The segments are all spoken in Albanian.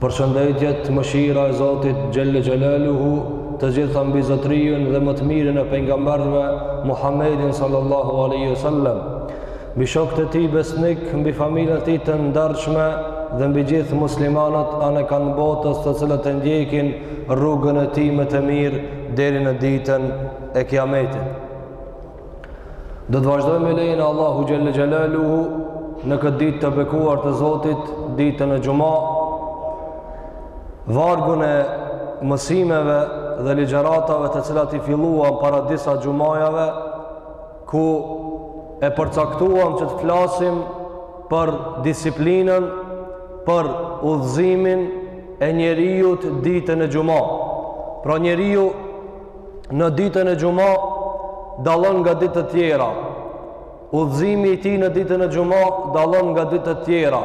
Përshëndetjet, mëshira e Zotit xhel-le xhelaluhu, të gjitha mbi zotërinë dhe më të mirin e pejgamberëve, Muhamedin sal-lallahu alejhi ue sel-lem, mbi shokët e tij besnikë, mbi familjen e tij të ndershme dhe mbi gjithë muslimanët anekënd botës të cilët e ndjekin rrugën e tij më të mirë deri në ditën e kiametit. Do të vazhdojmë me lejen e Allahut xhel-le xhelaluhu në këtë ditë të bekuar të Zotit, ditën e xhuma, vargun e mësimeve dhe ligjëratave të cilat i filluam para disa xhumajave, ku e përcaktuam që të flasim për disciplinën, për udhëzimin e njeriut ditën e xhuma. Pra njeriu në ditën e xhuma dallon nga ditët tjera udhëzimi i tij në ditën e xhuma dallon nga ditët tjera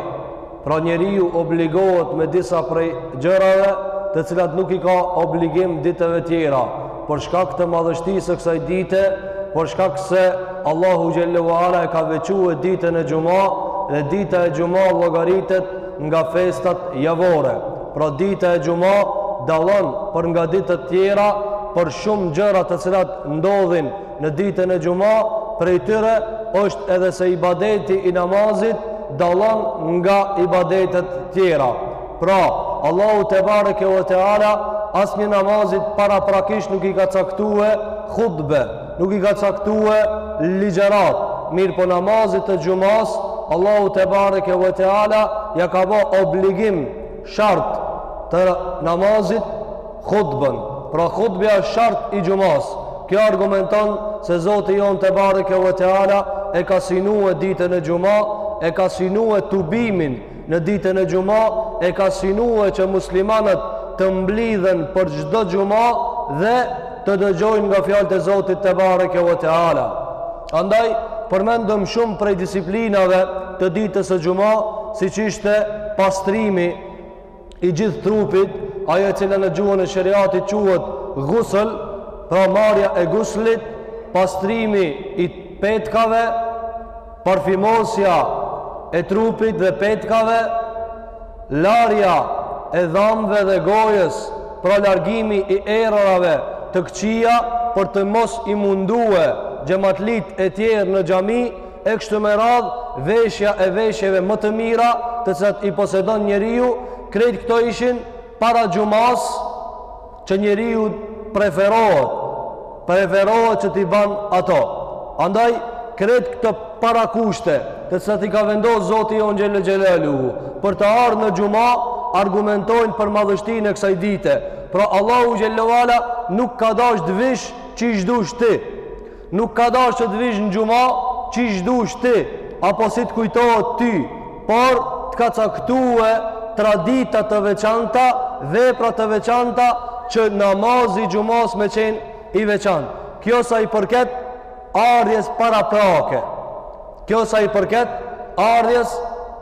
pra njeriu obligohet me disa prej gjërave të cilat nuk i ka obligim ditëve tjera për shkak të madhështisë së kësaj dite për shkak se Allahu xhel-le ue ala e ka veçue ditën e xhuma dhe dita e xhuma llogaritet nga festat javore Pra dita e xhuma dallon për nga ditët tjera për shumë gjëra të cilat ndodhin në ditën e xhuma, prej tyre është edhe se ibadeti i namazit dallon nga ibadetet tjera. Pra, Allahu tebareke ue teala asnjë namazit paraprakisht nuk i ka caktue hutbe, Nuk i ka caktue ligjëratë, mirëpo namazit të xhumasë Allahu tebareke ue teala ia ka bo obligim shart të namazit hutbën. Pra hutbja shart i xhumasë. Kjo argumenton se Zoti jonë tebareke ue teala e ka synue ditën e xhuma, e ka synue tubimin Në ditën e xhuma e ka synue që muslimanët të mblidhen për çdo xhuma dhe të dëgjojnë nga fjalët e Zotit tebareke ue teala. Andaj përmendëm shumë prej disciplinave të ditës së xhuma, siç ishte pastrimi i gjithë trupit, ajo e cila në gjuhën e sheriatit quhet gusël, pra marrja e guslit, pastrimi i petkave, parfimosja e trupit dhe petkave, larja e dhamëve dhe gojës, pra largimi i erërave të këqija për të mos i mundue xhematlitë e tjerë në xhami, e kështu me radh veshja e veshjeve më të mira të cilat i posedon njeriu krejt këto ishin para xhumas që njeriu preferohet preferohet që t'i ban ato andaj krejt këto parakushte të cilat i ka vendos zoti jonë xhel-le xhelaluhu për të ardhë në xhuma argumentojnë për madhështinë e kësaj dite pra Allahu xhel-le ue ala nuk ka dasht t'vish qysh dush ti Nuk ka dashtë të vish në xhuma qysh dush ti, apo si të kujtohet ty, por të ka caktue tradita të veçanta, vepra të veçanta që namazi i xhumas me qenë i veçantë. Kjo sa i përket ardhjes paraprake. Kjo sa i përket ardhjes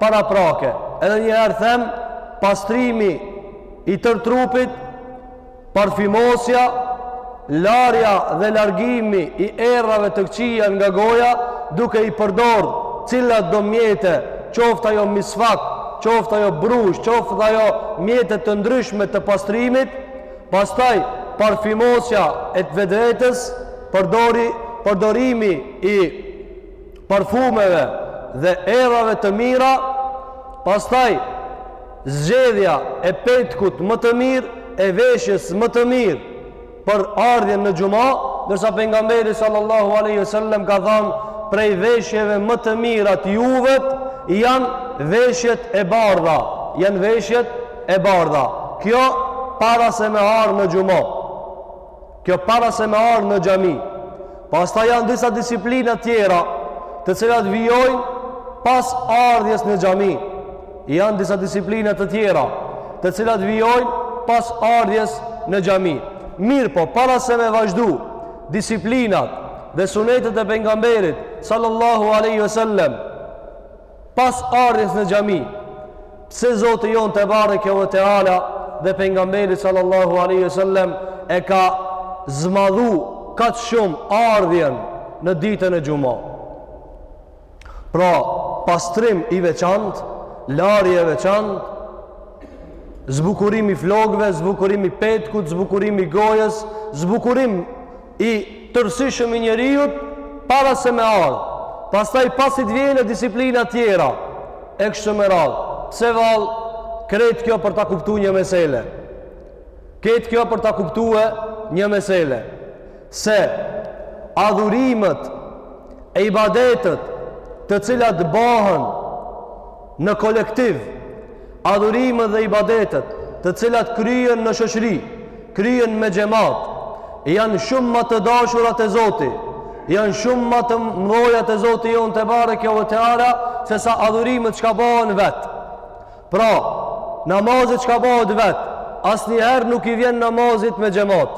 paraprake. Edhe njëherë them, pastrimi i tërë trupit, Parfimosja, larja dhe largimi i erave të këqija nga goja duke i përdorë cilatdo mjete, qoftë ajo misvak, qoftë ajo brushë, qoftë ajo mjete të ndryshme të pastrimit, pastaj parfimosja e vetvetes, përdori, përdorimi i parfumeve dhe erave të mira, pastaj zgjedhja e petkut më të mirë, e veshjes më të mirë për ardhjen në xhuma, ndërsa pejgamberi sallallahu alaihi wasallam ka thanë prej veshjeve më të mira të juvat janë veshjet e bardha, janë veshjet e bardha. Kjo para se me ardhë në xhuma. Kjo para se me ardhë në xhami. Pastaj janë disa disiplina tjera të cilat vijojnë pas ardhjes në xhami. Janë disa disiplina të tjera të cilat vijojnë pas ardhjes në xhami. Mirëpo, para se me vazhdu disiplinat dhe sunetet e pejgamberit sallallahu aleyhi ve sellem Pas ardhjes në xhami, pse Zoti jonë tebareke ve teala dhe pejgamberi sallallahu alaihi wasallam e ka zmadhu kaq shumë ardhjen në ditën e xhuma. Pra, pastrim i veçantë, larje e veçantë, zbukurim i flokëve, zbukurim i petkut, zbukurim i gojës, zbukurim i tërësishëm i njeriut para se me ardhë pastaj pasi të vjen e disiplina tjera e kështu me radhë pse vallë krejt kjo për ta kuptu një mesele krejt kjo për ta kuptue një mesele se adhurimet e ibadetet të cilat bahen Në kolektiv, adhurimet dhe ibadetet, të cilat kryhen në shoqëri, kryhen me xhemat, janë shumë më të dashura te Zoti, janë shumë më të mëdha te Zoti jonë tebareke ve teala se sa adhurimet çka bëhen vet. Pra, namazi çka bëhet vet, asnjëherë nuk i vjen namazit me xhemat.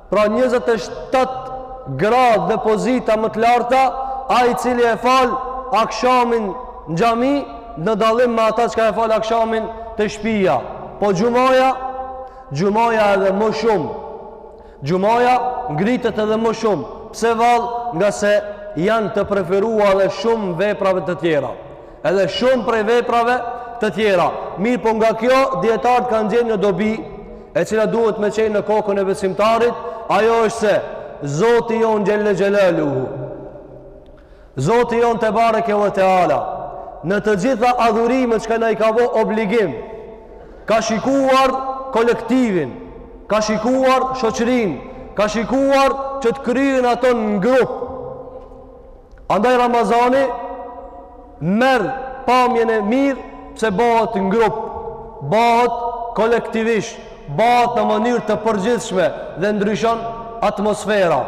Pra 27 gradë dhe pozita më të larta, ai i cili e fal akshamin në xhami, në dallim me ata çka e fal akshamin te shpia. Po xhumaja, xhumaja edhe më shumë, xhumaja ngritet edhe më shumë, pse vallë ngase janë të preferua dhe shumë veprave të tjera. Edhe shumë prej veprave të tjera. Mirëpo nga kjo, dijetarët kanë nxjerrë një dobi, e cila duhet me qenë në kokën e besimtarit, ajo është se, Zoti jonë xhel-le xhelaluhu. Zoti jonë tebareke ve teala. Në të gjitha adhurime çka na i ka bo obligim, ka shikuar kolektivin, ka shikuar shoqërin, ka shikuar që të kryhen ato në grup, Andaj Ramazani merr pamjen e mirë pse bëhet në grup, bëhet kolektivisht, bëhet në mënyrë të përgjithshme dhe ndryshon atmosfera.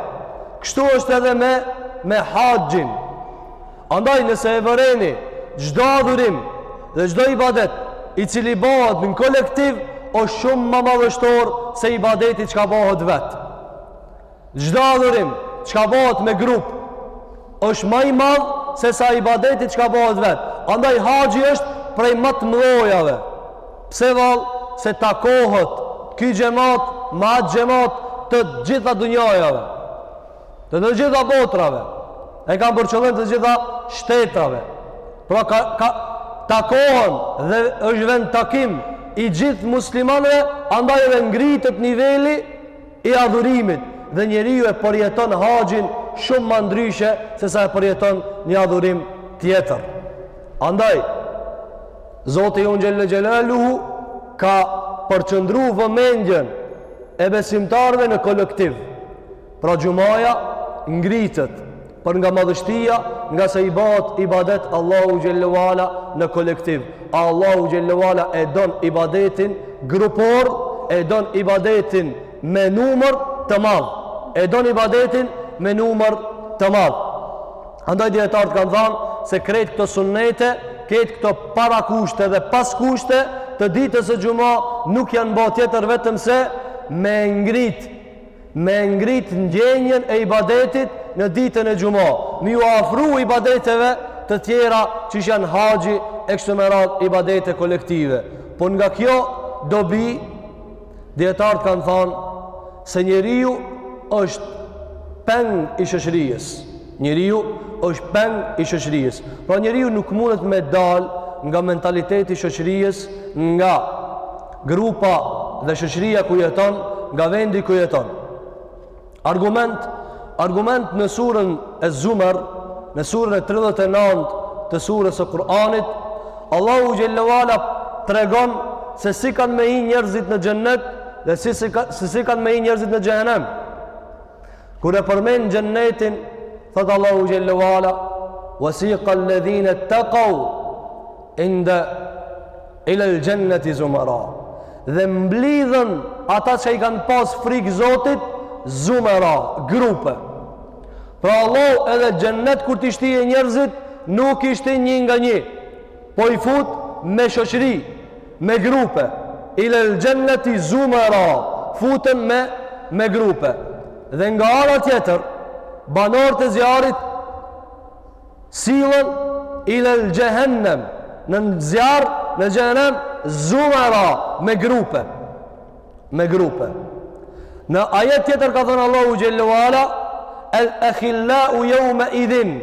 Kështu është edhe me me haxhin. Andaj nëse e vëreni çdo adhurim dhe çdo ibadet i cili bëhet në kolektiv është shumë më madhështor se ibadeti çka bëhet vetë. Çdo adhurim çka bëhet me grup është më i madh se sa ibadeti çka bëhet vet. Andaj haxhi është prej më të mëdhajave. Pse vallë se takohet ky xhamat me atë xhamat të gjitha dunjajave. Të të gjitha botrave. E kam për qëllim të gjitha shteteve. Pra ka, ka takohen dhe është vend takim i gjithë muslimanëve, andaj edhe ngritet niveli i adhurimit dhe njeriu e përjeton haxhin shumë më ndryshe se sa e përjeton një adhurim tjetër. Andaj Zoti jonë xhel-le xhelaluhu ka përqendruar vëmendjen e besimtarëve në kolektiv. Pra xhumaja ngritet Për nga madhështia, ngase i bëhet ibadet Allahu xhel-le ve ala në kolektiv. A Allahu xhel-le ve ala e don ibadetin grupor, e don ibadetin me numër të madh. E don ibadetin me numër të madh. Andaj dijetarët kanë thënë se krejt këto sunnete, krejt këto parakushte dhe paskushte të ditës së xumës nuk janë bërë tjetër vetëm se me ngrit Me e ngrit ndjenjën e ibadetit në ditën e xhuma, me ju afru ibadeteve të tjera që janë haxhi e kështu me radhë ibadete kolektive. Po nga kjo dobi dietarët kanë thënë se njeriu është peng i shoqërisë. Njeriu është peng i shoqërisë. Pra njeriu nuk mundet me dal nga mentaliteti i shoqërisë, nga grupa dhe shoqëria ku jeton, nga vendi ku jeton. Argument, argument në surën e Zumar, në surën e 39 të surës së Kur'anit, Allahu xhelle ue ala tregon se si kanë me hi njerëzit në xhennet dhe si si, si kanë me hi njerëzit në xhehenem. Kur e përmend xhennetin, thotë Allahu xhelle ue ala, "Wasiqa alladhina taqaw inda ila al-jannati zumara." Dhe mblidhen ata që i kanë pas frikë Zotit, zumara, grupe. Pra Allahu edhe xhennet kur t'i shtije njerëzit, nuk i shti një nga një. Po i fut me shoqëri, me grupe. Ila al-jannati zumara. Futen me me grupe. Dhe nga ana tjetër, banorët e zjarrit sillen ila al-jahannam në zjarr, në xhehenem zumara me grupe. Me grupe. Në ajet tjetër ka thënë Allahu xhelle ue ala al-akhillau yawma idhin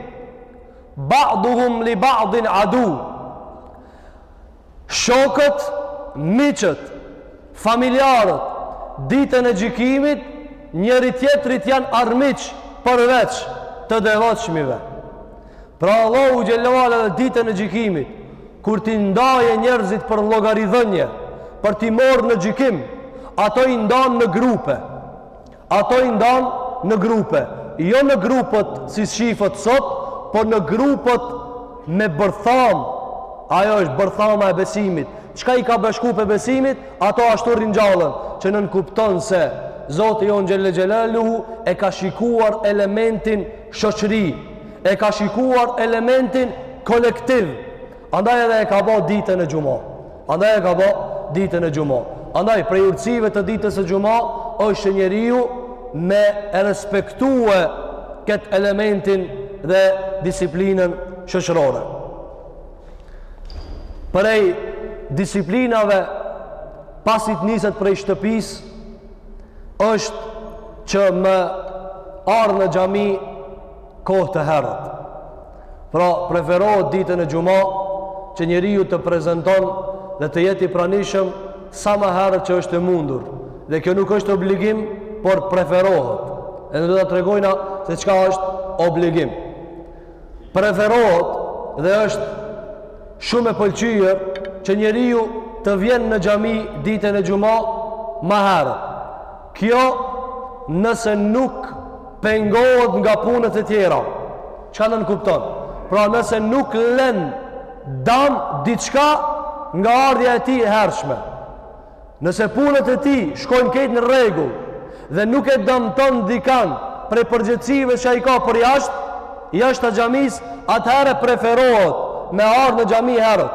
Ba'duhum li ba'din adu. Shokët, miqët, familjarët, ditën e gjykimit, njëri-tjetrit janë armiq përveç të devotshmive. Pra Allahu xhelle ue ala dhe ditën e gjykimit, kur t'i ndajë njerëzit për llogaridhënie, për t'i marrë në gjykim, ato i ndan në grupe. Ato i ndan në grupe, jo në grupet si shifet sot, por në grupet me bërthamë, ajo është bërthama e besimit, çka i ka bashku prej besimit, ato ashtu ringjallen, që nënkupton se Zoti jonë xhelle xhelaluhu e ka shikuar elementin shoqëri, e ka shikuar elementin kolektiv, Andaj edhe e ka bo ditën e xhuma. Andaj e ka bo ditën e xhuma. Andaj prej urtësive të ditës së xhuma është njeriu me e respektue këtë elementin dhe disiplinën shoqërore. Prej disiplinave pasi të niset prej shtëpisë është që me ardh në xhami kohë të herët. Pra, preferohet ditën e xuma që njeriu të prezanton dhe të jetë i pranishëm sa më herët që është e mundur. Dhe kjo nuk është obligim, por preferohet. Edhe do ta tregojmë se çka është obligim. Preferohet dhe është shumë e pëlqyer që njeriu të vjen në xhami ditën e xuma më herët. Kjo nëse nuk pengohet nga punët e tjera. Çka nënkupton? Pra nëse nuk len dam diçka nga ardhja e tij e hershme. Nëse punët e tij shkojnë krejt në rregull dhe nuk e damton dikan prej përgjegjësive që ai ka përjashtë, jashta xhamisë, atëherë preferohet me ardhë në xhami herët.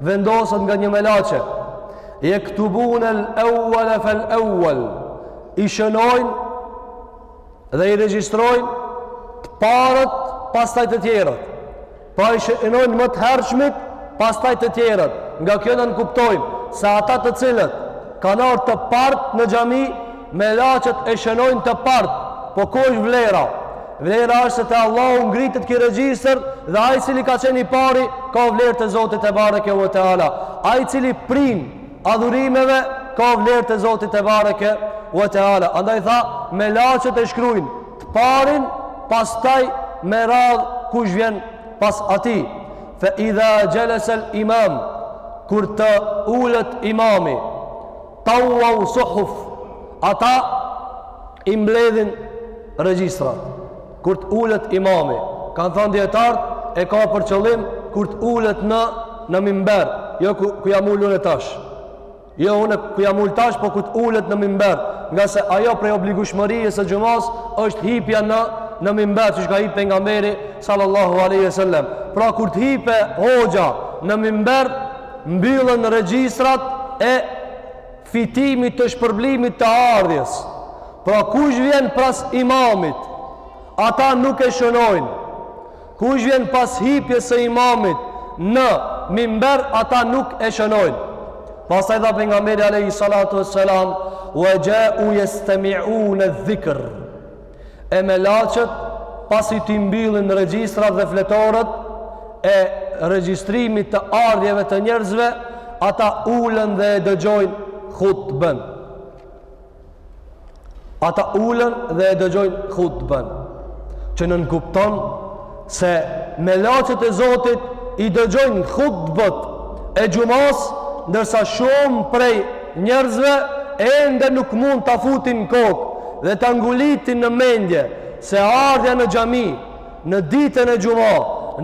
Vendoset nga një melaçe. Jektubune el ewwele fel ewwel. I shënojnë dhe i regjistrojnë të parët pastaj të tjerët. Pra i shënojnë më të hershmit pastaj të tjerët. Nga kjo ne nënkuptojmë se ata të cilët kanë ardhë të partë në xhami Melaçet e shënojnë të partë, po ku është vlera? Vlera është se te Allahu ngritet ky regjistër dhe ai cili ka qenë i pari ka vlerë te Zoti tebareke ue teala. Ai cili prin adhurimeve ka vlerë te Zoti tebareke ue teala. Andaj tha melaçet e shkruajnë të parin, pastaj me radhë kush vjen pas atij. Fa idha jalasa al-imam kur të ulet imami Tawaw us-suhuf, ata i mbledhin regjistrat. Kur të ulet imami, kanë thanë dijetarët, e ka për qëllim kur të ulet në në mimber, jo ku, ku jam ul une tash. Jo unë ku jam ul tash, po kur të ulet në mimber, ngase ajo prej obligueshmërisë së xhumas është hipja në në mimber, siç ka hip pejgamberi sallallahu alaihi wasallam. Pra kur të hipe hoxha në mimber, Mbyllen regjistrat e fitimit të shpërblimit të ardhjes. Pra kush vjen pas imamit, ata nuk e shënojnë. Kush vjen pas hipjes së imamit në mimber, ata nuk e shënojnë. Pastaj tha pejgamberi alayhi salatu wassalam, "Wa ja'u yastami'un adh-dhikr." e melaçet pasi t'i mbyllin regjistrat dhe fletoret e regjistrimit të ardhjeve të njerëzve ata ulen dhe e dëgjojnë hutben ata ulen dhe e dëgjojnë hutben që nënkupton Se melaqet e Zotit i dëgjojnë hutbet e xhumasë, ndërsa shumë prej njerëzve ende nuk mund ta futin në kokë dhe ta ngulitin në mendje se ardhja në xhami në ditën e xhuma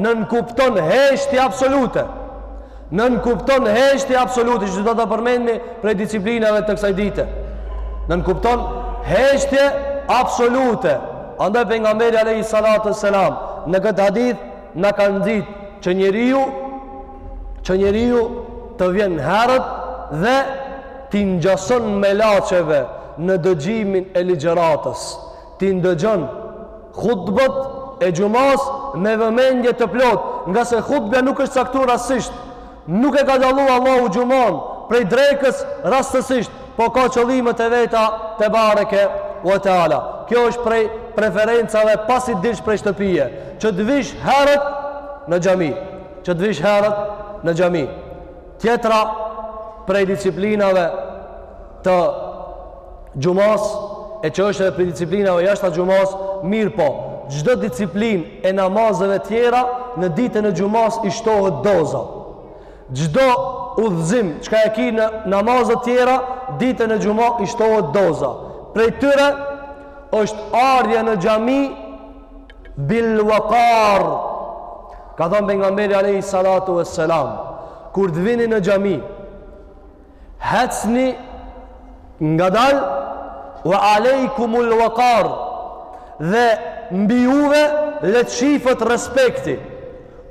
nënkupton heshtje absolute. Nënkupton heshtje absolute, që do ta përmendmi prej disiplinave të kësaj dite. Nënkupton heshtje absolute. Andaj Pejgamberi alejhi salatu ve selam, në këtë hadith na ka nxit që njeriu që njeriu të vjen herët dhe t'i ngjason melaqeve në dëgjimin e ligjëratës T'i ndëgjon hutbet e xhumasë me vëmendje të plotë, ngase hutbja nuk është caktu rastësisht. Nuk e ka dallu Allahu xhumanë prej drekës rastësisht, por ka qëllimet e veta tebareke ve teala. Kjo është prej preferencave pasi dilsh prej shtëpie, që të vish herët në xhami, që të vish herët në xhami. Tjetra prej disiplinave të xhumasë e që është edhe prej disiplinave jashtë xhumasë mirëpo çdo disiplinë e namazeve tjera në ditën e xhumasë i shtohet doza çdo udhëzim çka e ki në namazet tjera ditën e xhuma i shtohet doza prej tyre është ardhja në xhami bil wakar ka thonë Pejgamberi alejhi salatu ve selam kur të vini në xhami Hecni ngadalë wa alejkumul wakar dhe mbi juve le të shifet respekti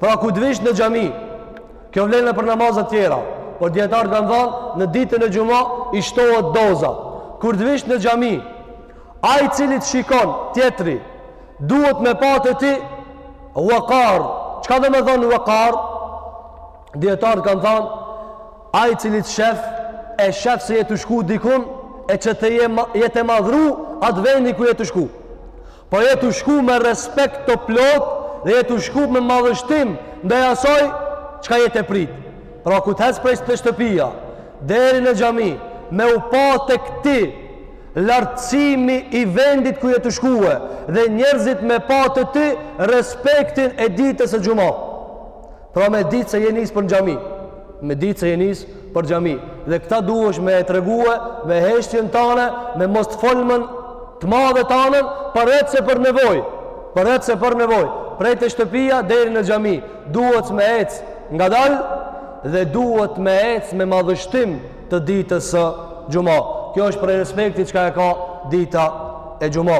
pra kur të vish në xhami kjo vlen edhe për namazet tjera por dijetarët kanë thanë në ditën e xhuma i shtohet doza kur të vish në xhami ai i cili të shikon tjetri duhet me pa te ti wakar çka domethanë wakar dijetarët kanë thanë Ai i cili të shef, e shef se je tu shku dikun, e që ti je, je tu e madhru atë vendi ku je tu shku. Po je tu shku me respekt të plotë dhe je tu shku me madhështim ndaj asaj çka je tu e prit. Pra kur të hec prej te shtëpia, deri në xhami, me u pa tek ti lartësimi i vendit ku je tu shku edhe njerëzit me pa te ti respektin e ditës së xhuma. Pra me ditë se je nis për në xhami. Me ditë se je nis për xhami. Dhe këta duhesh me e tregue me heshtjen tane, me mos të folmen të madhe tane, përveç se për nevojë. Përveç se për nevojë. Prej te shtëpia deri në xhami. Duhet me ec ngadalë dhe duhet me ec me madhështim të ditës së xhuma. Kjo është prej respektit çka e ka dita e xhuma.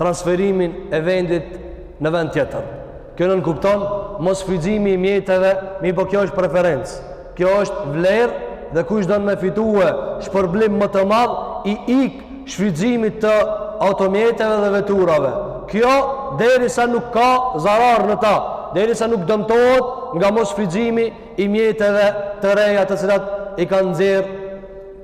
transferimin e vendit në vend tjetër. Kjo nënkupton mosshfrytëzimin e mjeteve, mirëpo kjo është preferencë. Kjo është vlerë dhe kush don me fitue shpërblim më të madh i ik shfrytëzimit të automjeteve dhe veturave. Kjo derisa nuk ka zarar në ta, derisa nuk dëmtohet nga mosshfrytëzimi i mjeteve të reja të cilat i kanë nxjerrë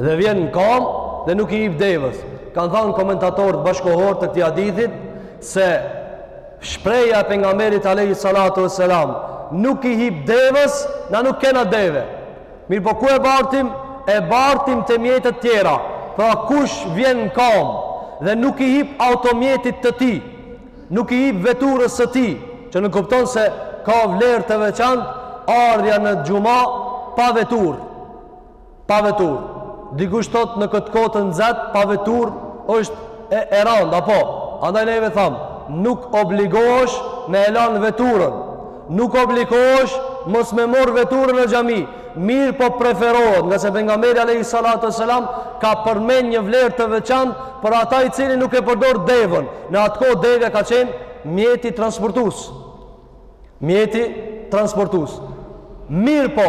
dhe vjen në kamb dhe nuk i hip devës kanë thënë komentatorët bashkëkohorë të këtij hadithit se shprehja e pejgamberit alejhi salatu vesselam nuk i hip devës na nuk kena deve mirëpo ku e bartim e bartim te mjetet tjera pra kush vjen në kamb dhe nuk i hip automjetit të tij Nuk i hip veturës së tij, që nënkupton se ka vlerë të veçantë ardhja në xhuma pa veturë. Pa veturë. Dikush thotë në këtë kohë të nxehtë pa veturë është e, e randë, po. Andaj neve thamë, nuk obligohesh me e lanë veturën. Nuk obligohesh mos me marrë veturën në xhami, mirëpo preferohet, ngase pejgamberi alejhi salatu vesselam ka përmend një vlerë të veçantë për ata i cili nuk e përdor devën. Në atë kohë devja ka qenë mjeti transportues. Mjeti transportues. Mirëpo,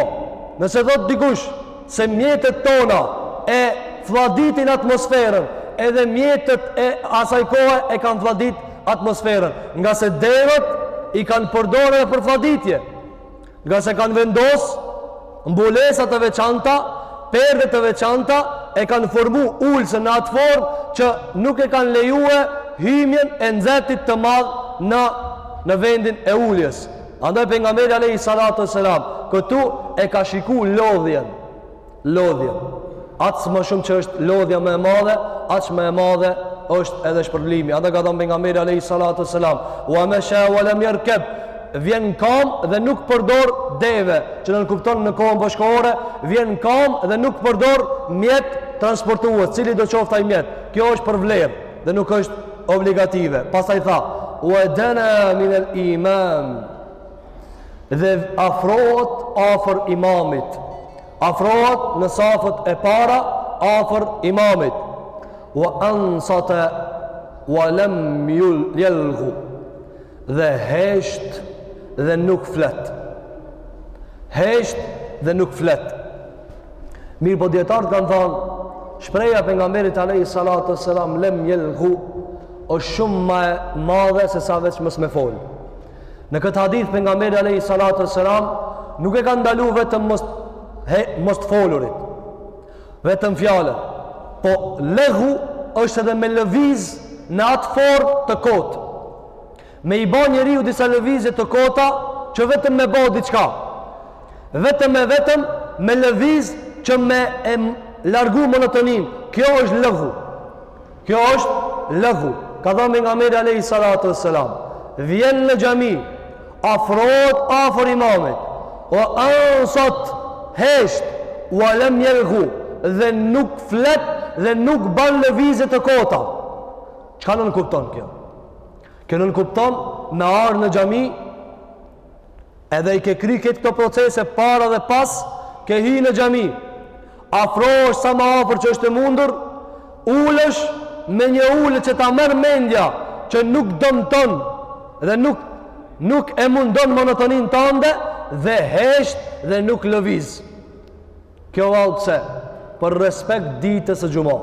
nëse thotë dikush se mjetet tona e fladitin atmosferën, edhe mjetet e asaj kohe e kanë fladit atmosferën, ngase devet i kanë përdorë edhe për fladitje, ngase kanë vendos mbulesa të veçanta, perde të veçanta, e kanë formu ulësen në atë formë që nuk e kanë lejue hymjen e nxehtit të madh në, në vendin e uljes. Andaj pejgamberi alejhi salatu vesselam, këtu e ka shiku lodhjen, lodhja. Aq më shumë që është lodhja më e madhe, aq më e madhe është edhe shpërblimi. Ata ka thënë pejgamberi alejhi salatu vesselam, "Wa masha wa lam yarkab." Vjen kamb dhe nuk përdor deve, që nënkupton në kohën bashkëkohore, vjen kamb dhe nuk përdor mjet transportues, cilido qoftë ai mjet. Kjo është për vlerë dhe nuk është obligative. Pastaj tha, "Wa dana min al-imam." dhe afrohet afër imamit afrohet në safët e para afër imamit wa ansata wa lam yalghu dhe hesht dhe nuk flet hesht dhe nuk flet mirëpo dijetarët kanë thanë shprehja e pejgamberit alejhi salatu vesselam lem jelghu është shumë ma e madhe sesa veç mos me folë Në këtë hadith pejgamberi alejhi salatu ves selam, nuk e ka ndalu vetëm mos, he, mos të folurit, vetëm fjallën, po lehu është edhe me lëviz në atë formë të kotë. Me i ba njeriu disa lëvizje të kota, që vetëm me ba diçka. Vetëm e vetëm me lëviz që me e largu monotoninë. Kjo është lehu. Kjo është lehu, ka thënë pejgamberi alejhi salatu ves selam, vjen në xhami, afrohet afër imamit, u ensat, hesht, ue lem jelgu, dhe nuk flet dhe nuk ban lëvizje të kota. Çka nënkupton kjo? Kjo nënkupton me ardhë në xhami Edhe i ke kry këtë, këto procese para dhe pas, ke hi në xhami. Afrohesh sa ma afer që është e mundur, ulesh me një ulje që ta merr mendja, që nuk dëmton dhe nuk, nuk e mundon monotoninë tënde dhe hesht dhe nuk lëviz. Kjo vallë pse? Për respekt ditës së xhuma.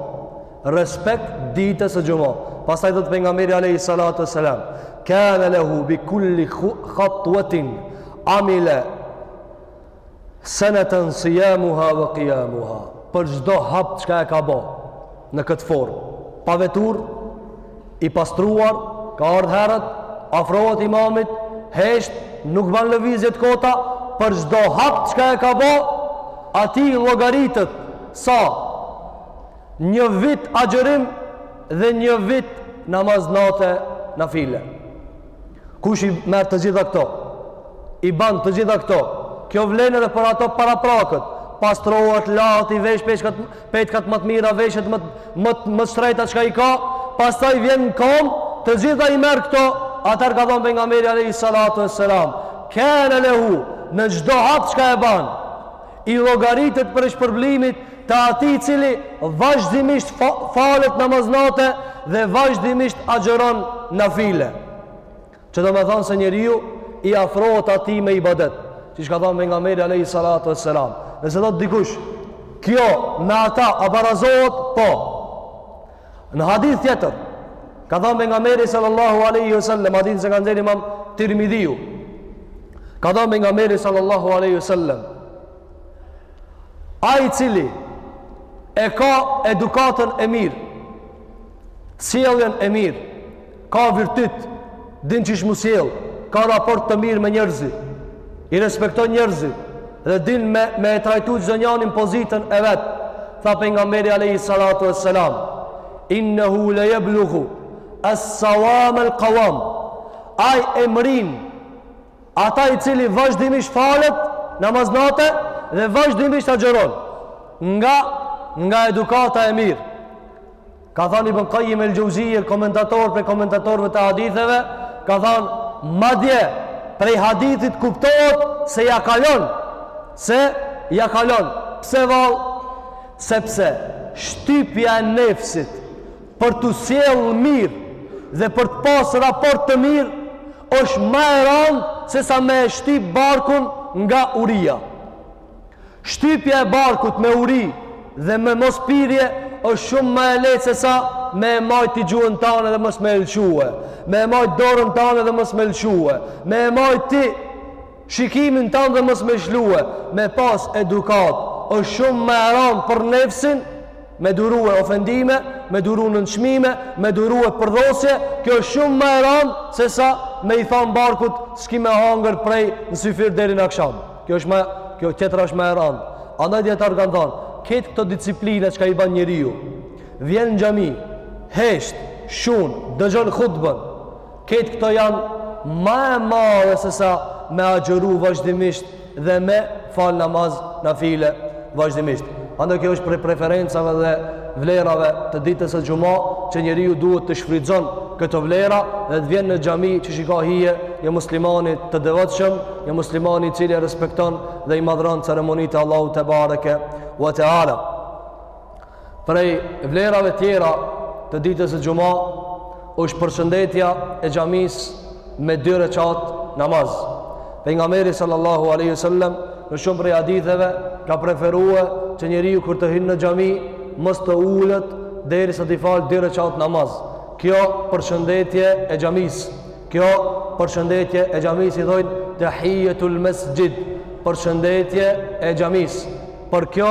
Respekt ditës së xhuma. Pastaj thotë pejgamberi alayhi salatu wassalam, "Kana lahu bi kulli khatwatin amalu sanatan siyamuha wa qiyamuha." Për çdo hap çka e ka bo në këtë formë, pa veturë, i pastruar, ka ardhë herët, afrohet imamit, hesht, nuk ban lëvizje t'kota, për çdo hap çka e ka bo, atij i llogaritet, sa një vit agjërim dhe një vit namaz nate nafile. Kush i merr të gjitha këto? I ban të gjitha këto. Kjo vlen edhe për ato paraprakët. Pastrohet, lahet, i vesh peshkat, petkat më të mira, veshet më më të shtrejta çka i ka, pastaj vjen në kamb, të gjitha i merr këto, atëherë ka thënë pejgamberi alayhi salatu wassalam, "Kana lahu" në çdo hap çka e ban. i llogaritet prej shpërblimit të atij i cili vazhdimisht falet namaz nate dhe vazhdimisht agjëron nafile. Që domethënë se njeriu i afrohet atij me ibadet, siç ka thënë pejgamberi alayhi salatu wassalam. Nëse thotë dikush, kjo me ata a barazohet? Po. Në hadith tjetër, ka thënë pejgamberi sallallahu aleyhi ve sellem, hadithin e ka nxjerrë imam Tirmidhiu, ka thënë pejgamberi sallallahu aleyhi ve sellem, ai i cili e ka edukatën e mirë, sjelljen e mirë, Ka virtyt, din qysh m'u sjell, ka raport të mirë me njerëzit, i respekton njerëzit dhe din me me e trajtu çdonjanin n'pozitën e vet. Tha pejgamberi alayhi salatu wassalam, "Innehu la yablughu as-sawam al-qawam." Ai e mrrin atë i cili vazhdimisht falet namaz nate dhe vazhdimisht agjëron. Nga nga edukata e mirë. Ka thanë Ibn Qayyim el-Jauziyyah, komentator prej komentatorëve të haditheve, ka thanë madje prej hadithit kuptohet se ja kalon, se ja kalon. Pse vallë? Sepse shtypja e nefsit për t'u sjellë mirë dhe për të pas raport të mirë është ma e randë se sa me e shtyp barkun nga uria. Shtypja e barkut me uri dhe me mos pirje është shumë ma e lehtë se sa me e majt ti gjuhën tane dhe mos me e lëshue, me e majtë dorën tane dhe mos me lëshue, me e majtë ti shikimin tanë dhe mos me lshue, me pas edukatë, është shumë ma e ranë për nefsin, me durue ofendime, me duru nënçmime, me durue përdhosje, kjo është shumë ma e ranë se sa me i thanë barkut s'ki me hangër prej në syfir deri në aksham. Kjo është më, kjo tjetra është ma e ranë. Andaj dijetarët kanë thonë, këtë këto disiplina çka i ban njeriu, vjen në xhami, hesht, shun, dëgjon hutbën. Këtë këto janë ma e madhe se sa me agjëru vazhdimisht dhe me fal namaz nafile Vazhdimisht. Andaj kjo është prej preferencave dhe vlerave të ditës së xhuma që njeriu duhet të shfrytëzon këto vlera dhe të vjen në xhami që çka i ka hije një muslimani të devotshëm, një muslimani i cili e respekton dhe i madhron ceremonitë e Allahut te bareke ve teala. Prej vlerave tjera të ditës së Xhuma është përshëndetja e xhamisë me dy reqatë namaz. Pejgamberi sallallahu alaihi wasallam në shumë prej haditheve ka preferue që njeriu kur të hin në xhami mos të ulet derisa t'i falë dy reqatë namaz. Kjo përshëndetje e xhamisë, kjo përshëndetje e xhamisë i thonë tahiyatul masjid, përshëndetje e xhamisë. Por kjo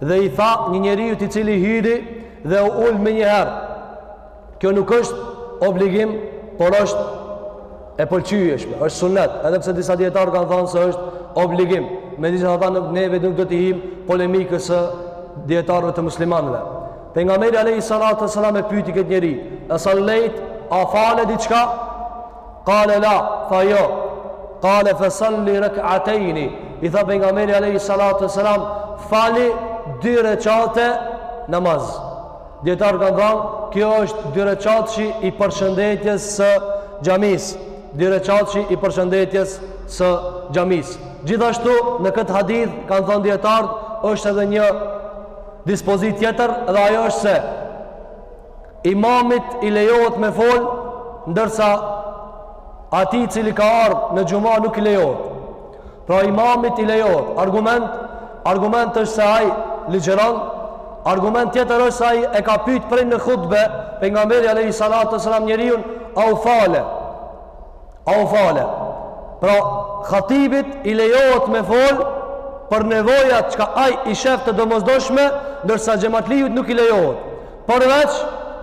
dhe i tha një njeriu i cili hyri dhe u ul menjëherë. Kjo nuk është obligim, por është e pëlqyeshme, është sunnet, edhe pse disa dijetarë kanë thanë se është obligim. Megjithatë neve nuk do t'i him polemikës së dijetarëve të muslimanëve. Pejgamberi alayhi salatu wasallam e pyeti këtë njeri, "A sallejt, a fale diçka?" Kale la, tha jo. Kale fesalli rekatejni. I tha pejgamberi alejhi salatu ve selam, fali dy reqate namaz. Dijetarët kanë thanë, kjo është dyreqatëshi i përshëndetjes së xhamisë. Dyreqatëshi i përshëndetjes së xhamisë. Gjithashtu, në këtë hadith, kanë thanë dijetarët, është edhe një dispozitë tjetër, dhe ajo është se, Imamit i lejohet me fol, ndërsa atij i cili ka ardhë në xhuma nuk i lejohet. Pra imamit i lejohet. Argument, argument është se ai ligjëron, argument tjetër është se ai e ka pyt prej në hutbe, pejgamberi alejhi salatu ve selam njeriun, a u fale. A u fale? Pra, hatibit i lejohet me fol për nevojat çka ai i shef të domosdoshme, ndërsa xhematliut nuk i lejohet. Përveç,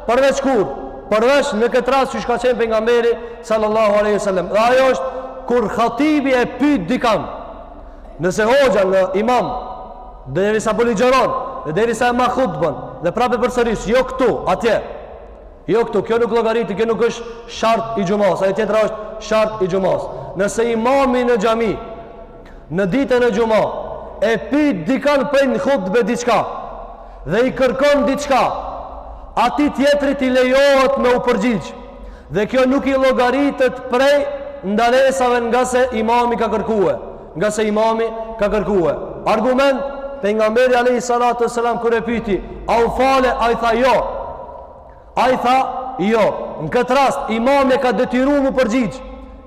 përveç kur? Përveç në këtë rast që çka qenë pejgamberi, sallallahu alejhi ve selem. Dhe ajo është, kur hatibi e pyt dikan, nëse hoxha në imam, derisa po ligjëron, derisa e ma hutben, dhe prapë përsëris, jo këtu, atje, Jo këtu, kjo nuk llogaritet, kjo nuk është shart i xhumas, ajo tjetra është shart i xhumas. Nëse imami në xhami në ditën e xhuma e pyet dikan prej në hutbe diçka dhe i kërkon diçka, atij tjetrit i lejohet me u përgjigj. Dhe kjo nuk i llogaritet prej ndalesave ngase imami ka kërkue, ngase imami ka kërkue. Argument pejgamberi alejhi salatu ve selam kur e pyeti, "A u fale?" ai tha, "Jo." Ai tha, jo, në këtë rast imami e ka detyru m'u përgjigj.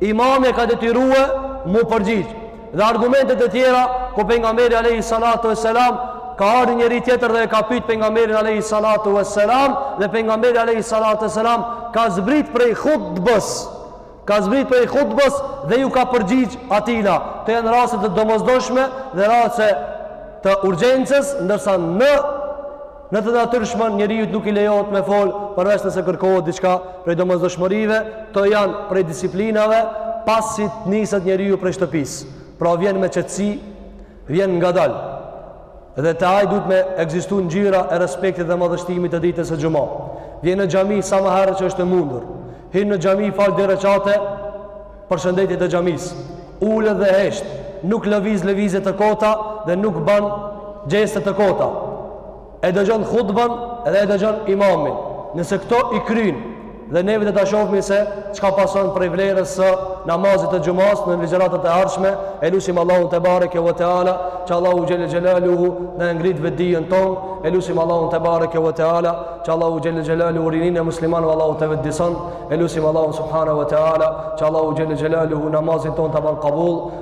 Imami e ka detyrue m'u përgjigj. Dhe argumentet e tjera, ku pejgamberi alejhi salatu ve selam, ka ardhë një njeri tjetër dhe e ka pyt pejgamberin alejhi salatu ve selam, dhe pejgamberi alejhi salatu ve selam, ka zbrit prej hutbes. Ka zbrit prej hutbes dhe iu ka përgjigj atina. Këto janë raste të domosdoshme dhe raste të urgjencës, ndërsa në në të natyrshmen njeriut nuk i lejohet me fol përveç nëse kërkohet diçka prej domosdoshmërive, këto janë prej disiplinave pasi të niset njeriu prej shtëpisë. Pra vjen me qetësi, Vjen ngadalë dhe te ai duhet me ekzistu ngjyra e respektit dhe madhështimit të ditës së xhuma. Vjen në xhami sa ma herët që është e mundur. Hin në xhami fal dy reqate përshëndetje të xhamisë. Ulet dhe hesht, nuk lëviz lëvizje të kota dhe nuk ban gjeste të kota. e dëgjon hutben edhe e dëgjon imamin, nëse këto i kryn dhe neve do ta shohmi se çka pason prej vlerës së namazit të xhumasë në ligjëratat e ardhshme, e lusim Allahun te bareke ve teala që Allahu xhel xhelaluhu na e ngrit vetdijen tonë, e lusim Allahun te bareke ve teala që Allahu xhel xhelaluhu rininë e muslimanëve Allahu ta vetëdison, e lusim Allahun subhanahu ve teala që Allahu xhel xhelaluhu namazin tonë ta ban kabull.